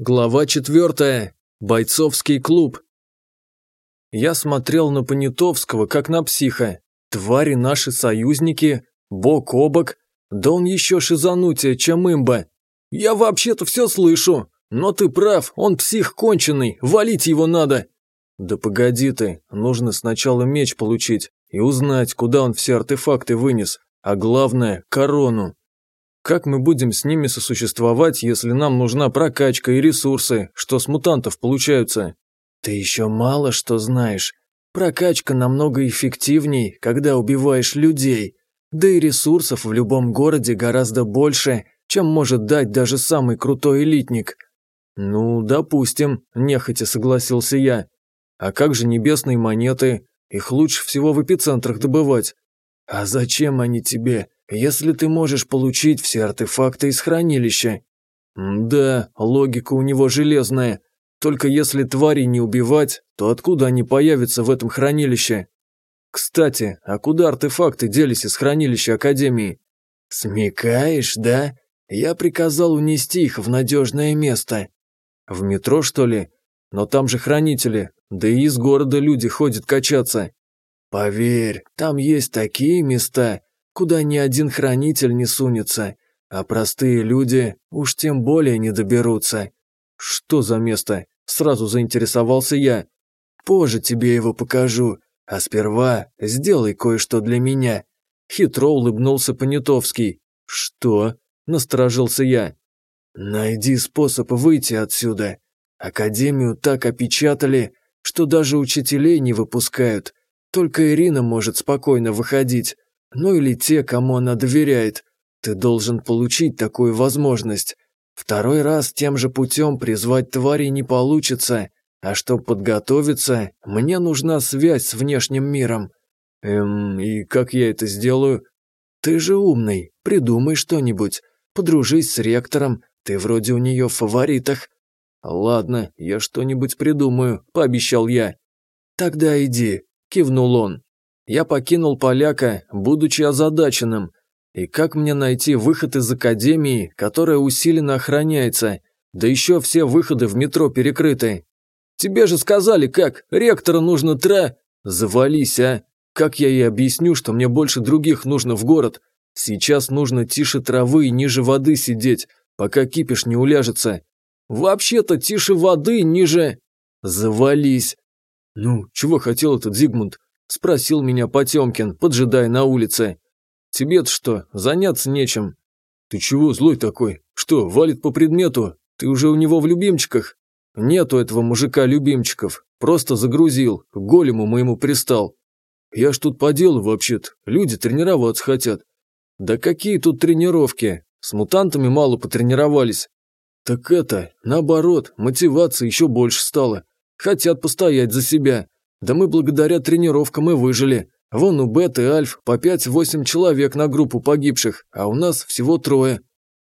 Глава четвертая. Бойцовский клуб. Я смотрел на Понятовского, как на психа. Твари наши союзники, бок о бок. Да он еще шизанутее, чем имба. Я вообще-то все слышу. Но ты прав, он псих конченый, валить его надо. Да погоди ты, нужно сначала меч получить и узнать, куда он все артефакты вынес. А главное, корону. Как мы будем с ними сосуществовать, если нам нужна прокачка и ресурсы, что с мутантов получаются? Ты еще мало что знаешь. Прокачка намного эффективней, когда убиваешь людей. Да и ресурсов в любом городе гораздо больше, чем может дать даже самый крутой элитник. Ну, допустим, нехотя согласился я. А как же небесные монеты? Их лучше всего в эпицентрах добывать. А зачем они тебе? Если ты можешь получить все артефакты из хранилища. Да, логика у него железная. Только если твари не убивать, то откуда они появятся в этом хранилище? Кстати, а куда артефакты делись из хранилища Академии? Смекаешь, да? Я приказал унести их в надежное место. В метро, что ли? Но там же хранители, да и из города люди ходят качаться. Поверь, там есть такие места, куда ни один хранитель не сунется, а простые люди уж тем более не доберутся. Что за место? Сразу заинтересовался я. Позже тебе его покажу, а сперва сделай кое-что для меня. Хитро улыбнулся Понятовский. Что? Насторожился я. Найди способ выйти отсюда. Академию так опечатали, что даже учителей не выпускают. Только Ирина может спокойно выходить ну или те, кому она доверяет. Ты должен получить такую возможность. Второй раз тем же путем призвать твари не получится, а чтобы подготовиться, мне нужна связь с внешним миром. Эм, и как я это сделаю? Ты же умный, придумай что-нибудь. Подружись с ректором, ты вроде у нее в фаворитах. Ладно, я что-нибудь придумаю, пообещал я. Тогда иди, кивнул он. Я покинул поляка, будучи озадаченным. И как мне найти выход из академии, которая усиленно охраняется, да еще все выходы в метро перекрыты? Тебе же сказали как, ректора нужно тра... Завались, а! Как я ей объясню, что мне больше других нужно в город? Сейчас нужно тише травы и ниже воды сидеть, пока кипиш не уляжется. Вообще-то тише воды, ниже... Завались. Ну, чего хотел этот Зигмунд? – спросил меня Потемкин, поджидая на улице. «Тебе-то что, заняться нечем?» «Ты чего злой такой? Что, валит по предмету? Ты уже у него в любимчиках?» «Нету этого мужика любимчиков. Просто загрузил, к голему моему пристал. Я ж тут по делу вообще-то, люди тренироваться хотят». «Да какие тут тренировки? С мутантами мало потренировались». «Так это, наоборот, мотивация еще больше стала. Хотят постоять за себя. Да мы благодаря тренировкам и выжили. Вон у Бет и Альф по 5-8 человек на группу погибших, а у нас всего трое.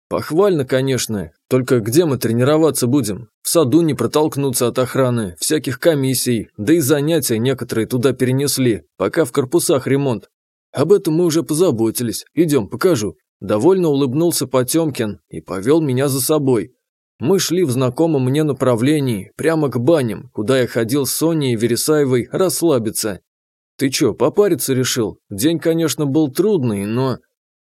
Похвально, конечно, только где мы тренироваться будем? В саду не протолкнуться от охраны, всяких комиссий, да и занятия некоторые туда перенесли, пока в корпусах ремонт. Об этом мы уже позаботились, идем, покажу. Довольно улыбнулся Потемкин и повел меня за собой. Мы шли в знакомом мне направлении, прямо к баням, куда я ходил с Соней и Вересаевой расслабиться. Ты чё, попариться решил? День, конечно, был трудный, но...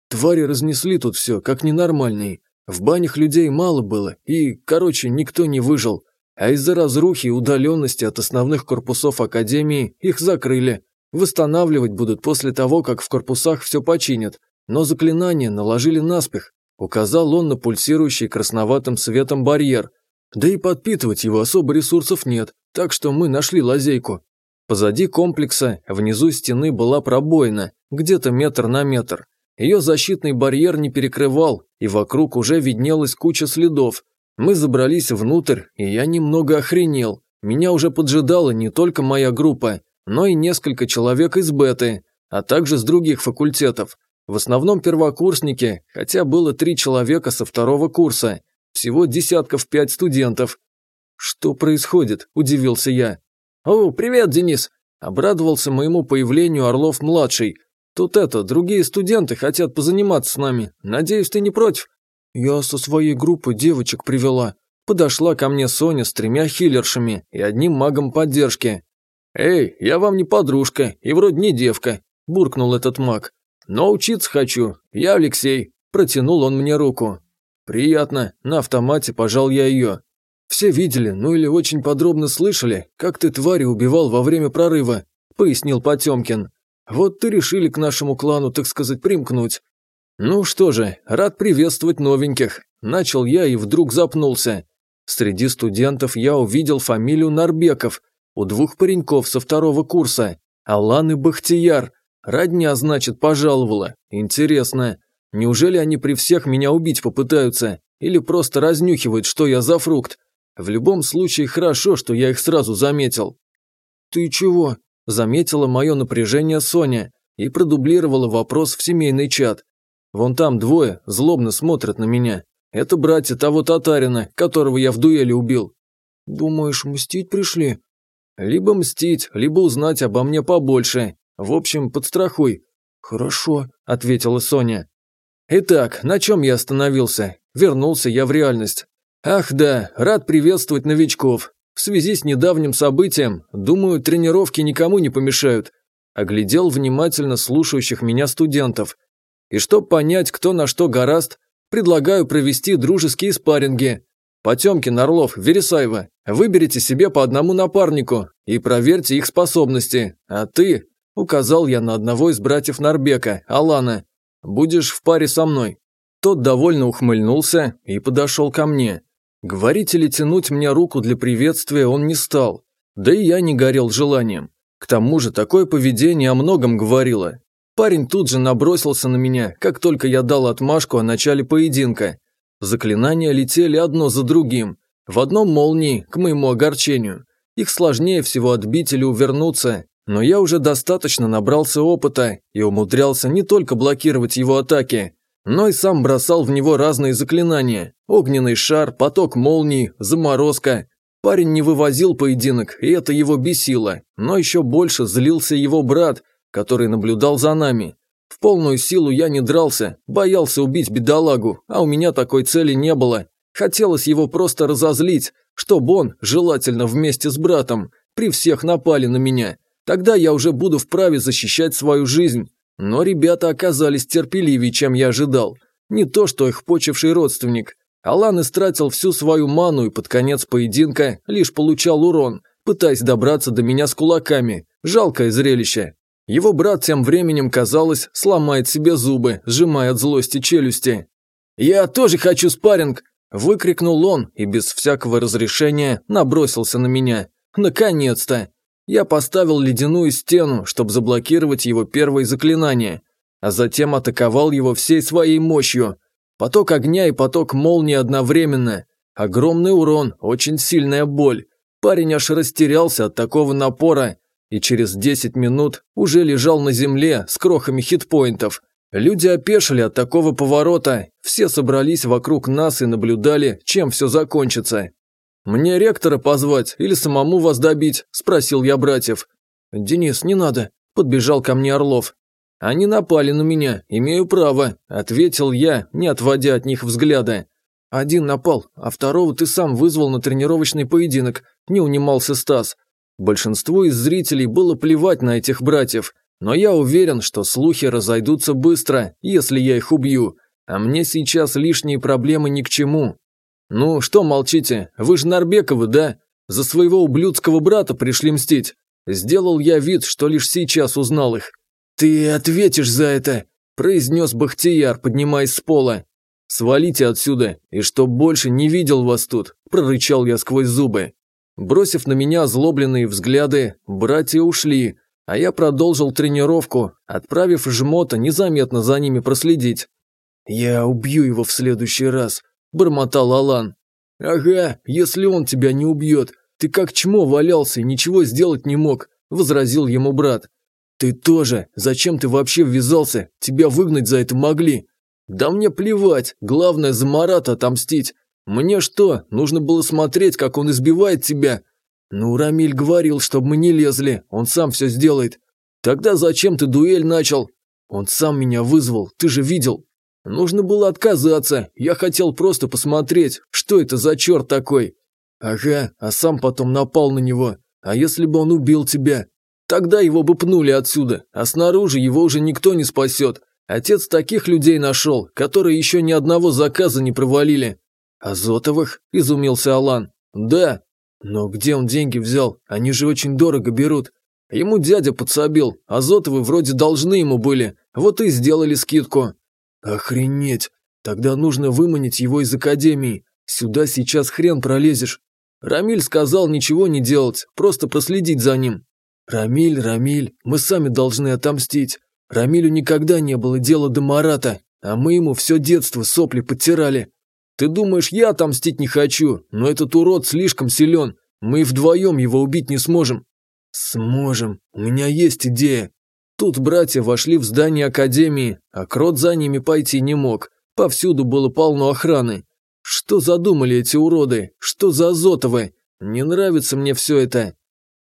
Твари разнесли тут все, как ненормальные. В банях людей мало было, и, короче, никто не выжил. А из-за разрухи и удаленности от основных корпусов Академии их закрыли. Восстанавливать будут после того, как в корпусах все починят. Но заклинания наложили наспех, Указал он на пульсирующий красноватым светом барьер. Да и подпитывать его особо ресурсов нет, так что мы нашли лазейку. Позади комплекса, внизу стены была пробоина, где-то метр на метр. Ее защитный барьер не перекрывал, и вокруг уже виднелась куча следов. Мы забрались внутрь, и я немного охренел. Меня уже поджидала не только моя группа, но и несколько человек из беты, а также с других факультетов. В основном первокурсники, хотя было три человека со второго курса. Всего десятков пять студентов. «Что происходит?» – удивился я. «О, привет, Денис!» – обрадовался моему появлению Орлов-младший. «Тут это, другие студенты хотят позаниматься с нами. Надеюсь, ты не против?» «Я со своей группы девочек привела. Подошла ко мне Соня с тремя хиллершами и одним магом поддержки. «Эй, я вам не подружка и вроде не девка», – буркнул этот маг. «Но учиться хочу. Я Алексей». Протянул он мне руку. «Приятно. На автомате пожал я ее. Все видели, ну или очень подробно слышали, как ты твари убивал во время прорыва», – пояснил Потемкин. «Вот ты решили к нашему клану, так сказать, примкнуть. Ну что же, рад приветствовать новеньких. Начал я и вдруг запнулся. Среди студентов я увидел фамилию Нарбеков, у двух пареньков со второго курса, Алан и Бахтияр. Родня, значит, пожаловала. Интересно, неужели они при всех меня убить попытаются? Или просто разнюхивают, что я за фрукт? В любом случае, хорошо, что я их сразу заметил. «Ты чего?» – заметила мое напряжение Соня и продублировала вопрос в семейный чат. Вон там двое злобно смотрят на меня. Это братья того татарина, которого я в дуэли убил. Думаешь, мстить пришли? Либо мстить, либо узнать обо мне побольше. В общем, подстрахуй. Хорошо, ответила Соня. Итак, на чем я остановился? Вернулся я в реальность. Ах да, рад приветствовать новичков. В связи с недавним событием, думаю, тренировки никому не помешают. Оглядел внимательно слушающих меня студентов. И чтобы понять, кто на что гораст, предлагаю провести дружеские спарринги. Потемкин, Орлов, Вересаева, выберите себе по одному напарнику и проверьте их способности. А ты, указал я на одного из братьев Нарбека, Алана, будешь в паре со мной. Тот довольно ухмыльнулся и подошел ко мне. Говорить или тянуть мне руку для приветствия он не стал. Да и я не горел желанием. К тому же такое поведение о многом говорило. Парень тут же набросился на меня, как только я дал отмашку о начале поединка. Заклинания летели одно за другим. В одном молнии, к моему огорчению. Их сложнее всего отбить или увернуться, но я уже достаточно набрался опыта и умудрялся не только блокировать его атаки, но и сам бросал в него разные заклинания. Огненный шар, поток молний, заморозка. Парень не вывозил поединок, и это его бесило, но еще больше злился его брат – который наблюдал за нами. В полную силу я не дрался, боялся убить бедолагу, а у меня такой цели не было. Хотелось его просто разозлить, чтобы он, желательно вместе с братом, при всех напали на меня. Тогда я уже буду вправе защищать свою жизнь. Но ребята оказались терпеливее, чем я ожидал. Не то, что их почивший родственник. Алан истратил всю свою ману и под конец поединка лишь получал урон, пытаясь добраться до меня с кулаками. Жалкое зрелище. Его брат тем временем, казалось, сломает себе зубы, сжимая от злости челюсти. «Я тоже хочу спарринг!» – выкрикнул он и без всякого разрешения набросился на меня. «Наконец-то!» Я поставил ледяную стену, чтобы заблокировать его первое заклинание, а затем атаковал его всей своей мощью. Поток огня и поток молнии одновременно. Огромный урон, очень сильная боль. Парень аж растерялся от такого напора и через 10 минут уже лежал на земле с крохами хитпоинтов. Люди опешили от такого поворота, все собрались вокруг нас и наблюдали, чем все закончится. «Мне ректора позвать или самому вас добить?» – спросил я братьев. «Денис, не надо», – подбежал ко мне Орлов. «Они напали на меня, имею право», – ответил я, не отводя от них взгляда. «Один напал, а второго ты сам вызвал на тренировочный поединок», – не унимался Стас. Большинству из зрителей было плевать на этих братьев, но я уверен, что слухи разойдутся быстро, если я их убью, а мне сейчас лишние проблемы ни к чему. Ну, что молчите, вы же Нарбековы, да? За своего ублюдского брата пришли мстить. Сделал я вид, что лишь сейчас узнал их. «Ты ответишь за это!» – произнес Бахтияр, поднимаясь с пола. «Свалите отсюда, и чтоб больше не видел вас тут!» – прорычал я сквозь зубы. Бросив на меня озлобленные взгляды, братья ушли, а я продолжил тренировку, отправив жмота незаметно за ними проследить. «Я убью его в следующий раз», – бормотал Алан. «Ага, если он тебя не убьет. Ты как чмо валялся и ничего сделать не мог», – возразил ему брат. «Ты тоже. Зачем ты вообще ввязался? Тебя выгнать за это могли». «Да мне плевать. Главное за Марата отомстить. «Мне что, нужно было смотреть, как он избивает тебя?» «Ну, Рамиль говорил, чтобы мы не лезли, он сам все сделает». «Тогда зачем ты дуэль начал?» «Он сам меня вызвал, ты же видел». Нужно было отказаться, я хотел просто посмотреть, что это за черт такой. Ага, а сам потом напал на него. А если бы он убил тебя? Тогда его бы пнули отсюда, а снаружи его уже никто не спасет. Отец таких людей нашел, которые еще ни одного заказа не провалили. Азотовых? Изумился Алан. Да. Но где он деньги взял? Они же очень дорого берут. Ему дядя подсобил, Азотовы вроде должны ему были, вот и сделали скидку. Охренеть! Тогда нужно выманить его из академии. Сюда сейчас хрен пролезешь. Рамиль сказал ничего не делать, просто проследить за ним. Рамиль, Рамиль, мы сами должны отомстить. Рамилю никогда не было дела до Марата, а мы ему все детство сопли подтирали. Ты думаешь, я отомстить не хочу, но этот урод слишком силен. Мы вдвоем его убить не сможем. Сможем. У меня есть идея. Тут братья вошли в здание академии, а Крот за ними пойти не мог. Повсюду было полно охраны. Что задумали эти уроды? Что за Азотовы? Не нравится мне все это.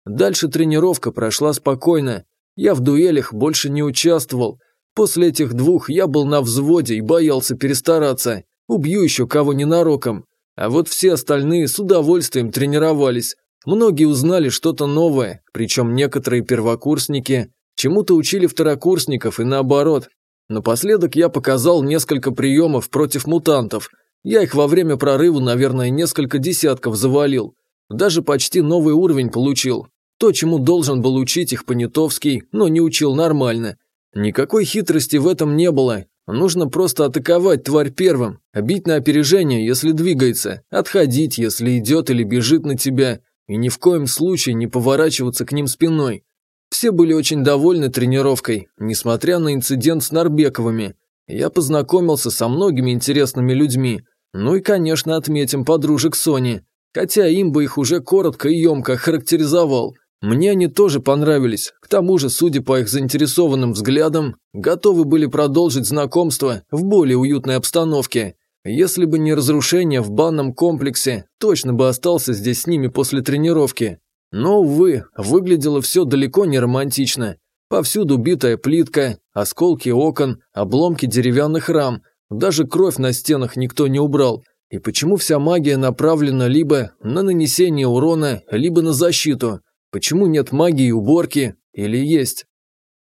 Дальше тренировка прошла спокойно. Я в дуэлях больше не участвовал. После этих двух я был на взводе и боялся перестараться. Убью еще кого ненароком. А вот все остальные с удовольствием тренировались. Многие узнали что-то новое, причем некоторые первокурсники чему-то учили второкурсников и наоборот. Напоследок я показал несколько приемов против мутантов. Я их во время прорыва, наверное, несколько десятков завалил. Даже почти новый уровень получил. То, чему должен был учить их Понятовский, но не учил нормально. Никакой хитрости в этом не было. Нужно просто атаковать тварь первым, бить на опережение, если двигается, отходить, если идет или бежит на тебя, и ни в коем случае не поворачиваться к ним спиной. Все были очень довольны тренировкой, несмотря на инцидент с Нарбековыми. Я познакомился со многими интересными людьми, ну и, конечно, отметим подружек Сони, хотя им бы их уже коротко и емко характеризовал. Мне они тоже понравились, к тому же, судя по их заинтересованным взглядам, готовы были продолжить знакомство в более уютной обстановке. Если бы не разрушение в банном комплексе, точно бы остался здесь с ними после тренировки. Но, увы, выглядело все далеко не романтично. Повсюду битая плитка, осколки окон, обломки деревянных рам, даже кровь на стенах никто не убрал. И почему вся магия направлена либо на нанесение урона, либо на защиту? Почему нет магии уборки? Или есть?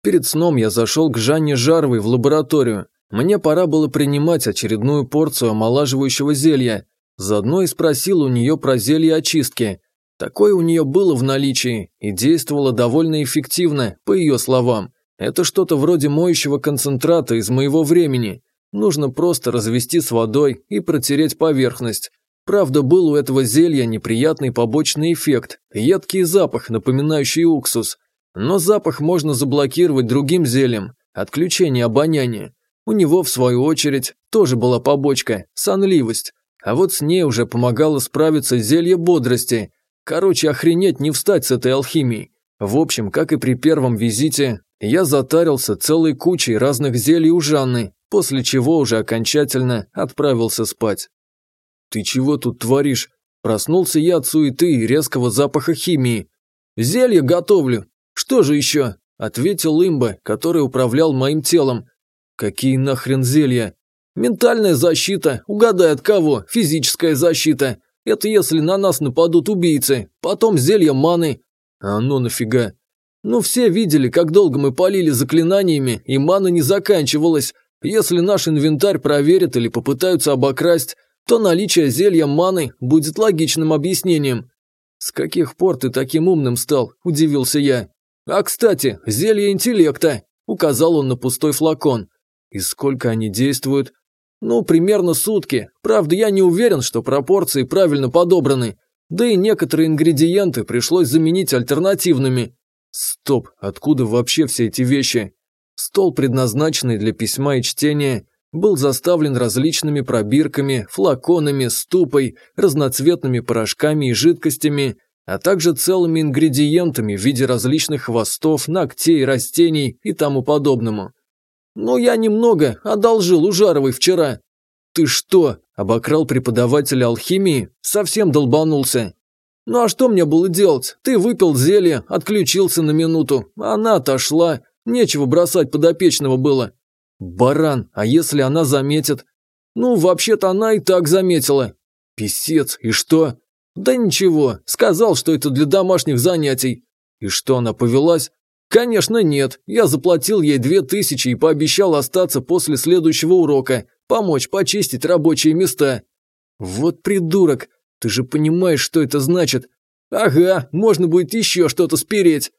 Перед сном я зашел к Жанне Жаровой в лабораторию. Мне пора было принимать очередную порцию омолаживающего зелья. Заодно и спросил у нее про зелье очистки. Такое у нее было в наличии и действовало довольно эффективно, по ее словам. Это что-то вроде моющего концентрата из моего времени. Нужно просто развести с водой и протереть поверхность. Правда, был у этого зелья неприятный побочный эффект, едкий запах, напоминающий уксус. Но запах можно заблокировать другим зельем, отключение обоняния. У него, в свою очередь, тоже была побочка – сонливость. А вот с ней уже помогало справиться зелье бодрости. Короче, охренеть не встать с этой алхимией. В общем, как и при первом визите, я затарился целой кучей разных зелий у Жанны, после чего уже окончательно отправился спать. «Ты чего тут творишь?» Проснулся я от суеты и резкого запаха химии. «Зелье готовлю. Что же еще?» – ответил имба, который управлял моим телом. «Какие нахрен зелья?» «Ментальная защита. Угадай от кого. Физическая защита. Это если на нас нападут убийцы. Потом зелье маны». «А ну нафига?» «Ну все видели, как долго мы полили заклинаниями, и мана не заканчивалась. Если наш инвентарь проверят или попытаются обокрасть, то наличие зелья маны будет логичным объяснением. «С каких пор ты таким умным стал?» – удивился я. «А, кстати, зелье интеллекта!» – указал он на пустой флакон. «И сколько они действуют?» «Ну, примерно сутки. Правда, я не уверен, что пропорции правильно подобраны. Да и некоторые ингредиенты пришлось заменить альтернативными». «Стоп, откуда вообще все эти вещи?» Стол, предназначенный для письма и чтения, был заставлен различными пробирками, флаконами, ступой, разноцветными порошками и жидкостями, а также целыми ингредиентами в виде различных хвостов, ногтей, растений и тому подобному. «Но я немного одолжил у Жаровой вчера». «Ты что, обокрал преподавателя алхимии? Совсем долбанулся?» «Ну а что мне было делать? Ты выпил зелье, отключился на минуту, она отошла, Нечего бросать подопечного было. Баран, а если она заметит? Ну, вообще-то она и так заметила. Писец, и что? Да ничего, сказал, что это для домашних занятий. И что, она повелась? Конечно, нет. Я заплатил ей две тысячи и пообещал остаться после следующего урока, помочь почистить рабочие места. Вот придурок, ты же понимаешь, что это значит. Ага, можно будет еще что-то спереть.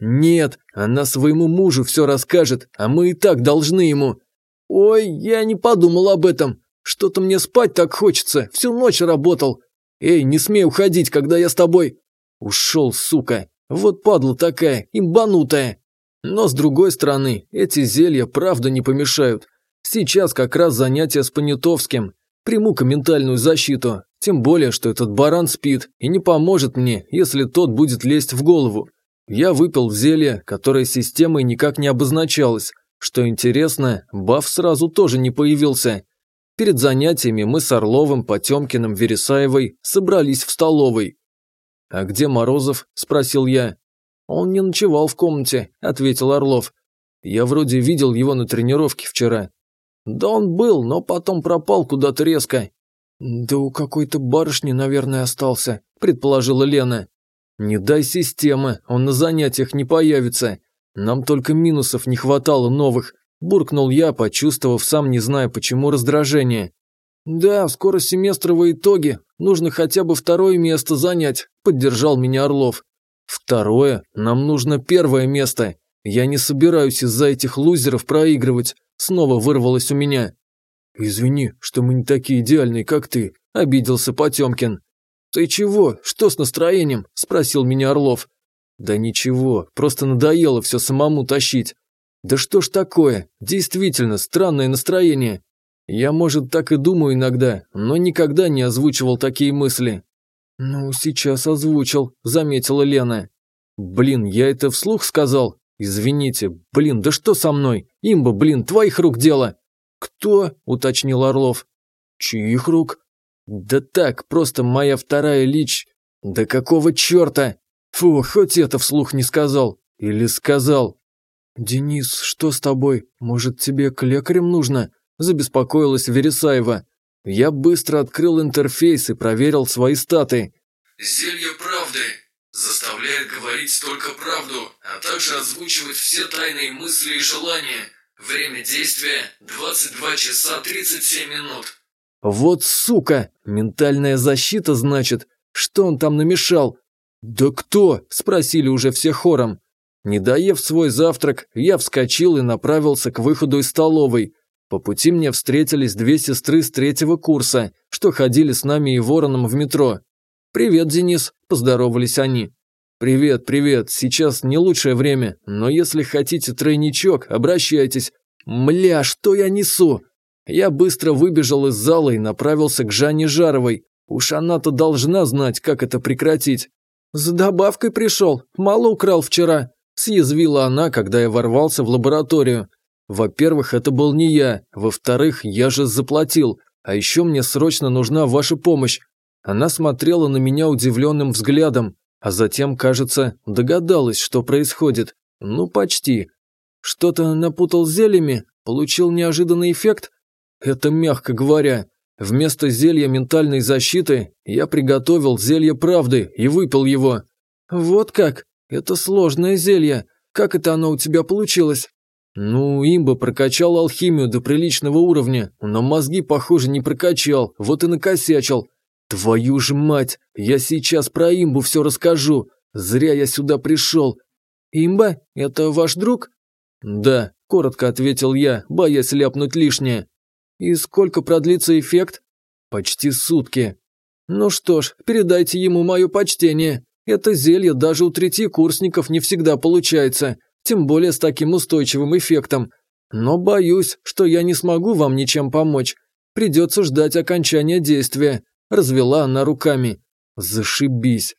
Нет, она своему мужу все расскажет, а мы и так должны ему. Ой, я не подумал об этом. Что-то мне спать так хочется, всю ночь работал. Эй, не смей уходить, когда я с тобой. Ушел, сука. Вот падла такая, имбанутая. Но с другой стороны, эти зелья правда не помешают. Сейчас как раз занятие с Понятовским. Приму-ка ментальную защиту, тем более, что этот баран спит и не поможет мне, если тот будет лезть в голову. Я выпил зелье, которое системой никак не обозначалось. Что интересно, баф сразу тоже не появился. Перед занятиями мы с Орловым, Потемкиным, Вересаевой собрались в столовой. «А где Морозов?» – спросил я. «Он не ночевал в комнате», – ответил Орлов. «Я вроде видел его на тренировке вчера». «Да он был, но потом пропал куда-то резко». «Да у какой-то барышни, наверное, остался», – предположила Лена. «Не дай системы, он на занятиях не появится. Нам только минусов не хватало новых», – буркнул я, почувствовав сам не зная почему раздражение. «Да, скоро семестровые итоги, нужно хотя бы второе место занять», – поддержал меня Орлов. «Второе? Нам нужно первое место. Я не собираюсь из-за этих лузеров проигрывать», – снова вырвалось у меня. «Извини, что мы не такие идеальные, как ты», – обиделся Потемкин. «Ты чего? Что с настроением?» – спросил меня Орлов. «Да ничего, просто надоело все самому тащить». «Да что ж такое? Действительно, странное настроение. Я, может, так и думаю иногда, но никогда не озвучивал такие мысли». «Ну, сейчас озвучил», – заметила Лена. «Блин, я это вслух сказал? Извините, блин, да что со мной? Имба, блин, твоих рук дело!» «Кто?» – уточнил Орлов. «Чьих рук?» «Да так, просто моя вторая лич...» «Да какого черта?» «Фу, хоть это вслух не сказал. Или сказал?» «Денис, что с тобой? Может, тебе к лекарям нужно?» – забеспокоилась Вересаева. Я быстро открыл интерфейс и проверил свои статы. «Зелье правды. Заставляет говорить только правду, а также озвучивать все тайные мысли и желания. Время действия – 22 часа 37 минут». «Вот сука! Ментальная защита, значит? Что он там намешал?» «Да кто?» – спросили уже все хором. Не доев свой завтрак, я вскочил и направился к выходу из столовой. По пути мне встретились две сестры с третьего курса, что ходили с нами и вороном в метро. «Привет, Денис», – поздоровались они. «Привет, привет, сейчас не лучшее время, но если хотите тройничок, обращайтесь». «Мля, что я несу?» Я быстро выбежал из зала и направился к Жанне Жаровой. Уж она-то должна знать, как это прекратить. «За добавкой пришел, мало украл вчера», – съязвила она, когда я ворвался в лабораторию. Во-первых, это был не я, во-вторых, я же заплатил, а еще мне срочно нужна ваша помощь. Она смотрела на меня удивленным взглядом, а затем, кажется, догадалась, что происходит. Ну, почти. Что-то напутал зельями? Получил неожиданный эффект? Это мягко говоря. Вместо зелья ментальной защиты я приготовил зелье правды и выпил его. Вот как? Это сложное зелье. Как это оно у тебя получилось? Ну, имба прокачал алхимию до приличного уровня, но мозги, похоже, не прокачал, вот и накосячил. «Твою ж мать! Я сейчас про имбу все расскажу! Зря я сюда пришел!» «Имба? Это ваш друг?» «Да», – коротко ответил я, боясь ляпнуть лишнее. «И сколько продлится эффект?» «Почти сутки». «Ну что ж, передайте ему мое почтение. Это зелье даже у третьекурсников не всегда получается, тем более с таким устойчивым эффектом. Но боюсь, что я не смогу вам ничем помочь. Придется ждать окончания действия. Развела она руками. Зашибись.